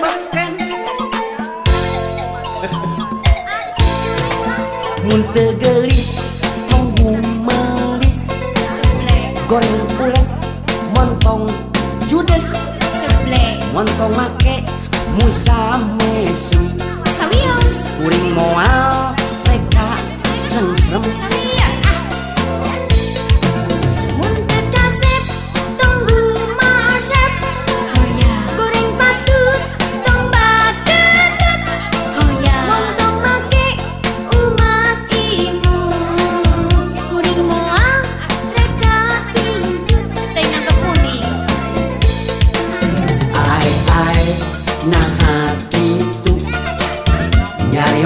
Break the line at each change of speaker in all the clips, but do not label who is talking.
bakan Mun tegelis melis. Goreng pules Montong judes. Montong make Musa mesem Kuring moal Reka Sengsrem
Sawios.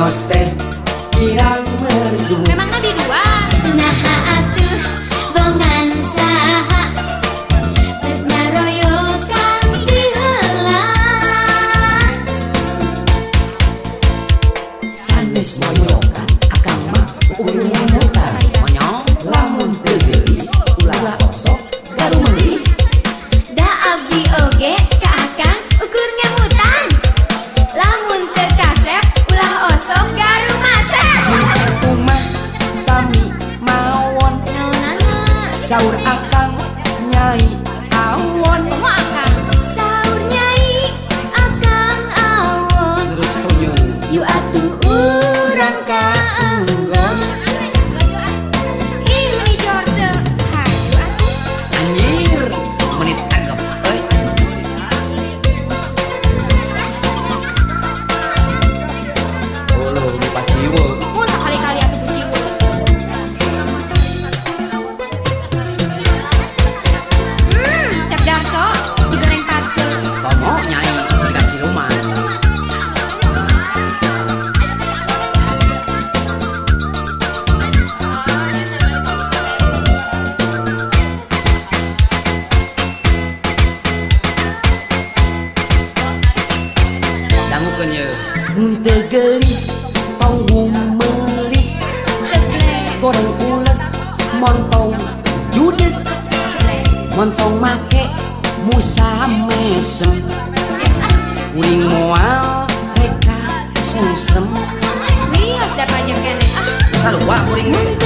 Nyarios teh kirang merdu.
Dua Nah atuh bongan saha dihelan
sanes moyokan akang mah urung You are Munte gelis Tonggung melis Goreng ules Montong judes Montong make Musa mesem Kuring moal Reka sengsrem
wios da pajak kene ah
Sarua kuring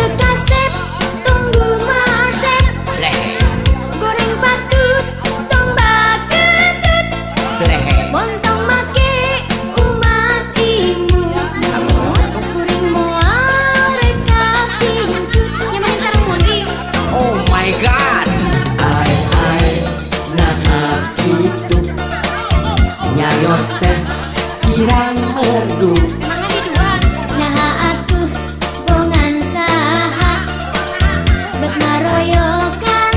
gitu Nyarios teh Kirang merdu
bongan Bet maroyokan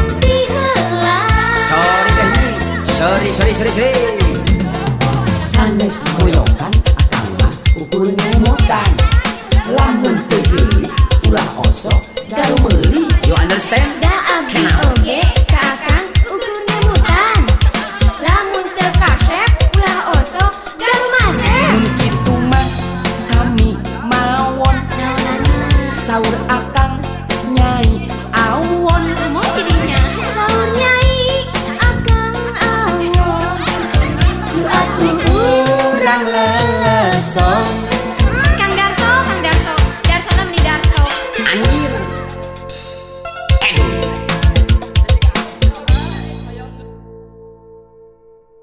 Sorry Sorry sorry sorry. Sanes moyokan Akang mah ukur
akan nyai
awan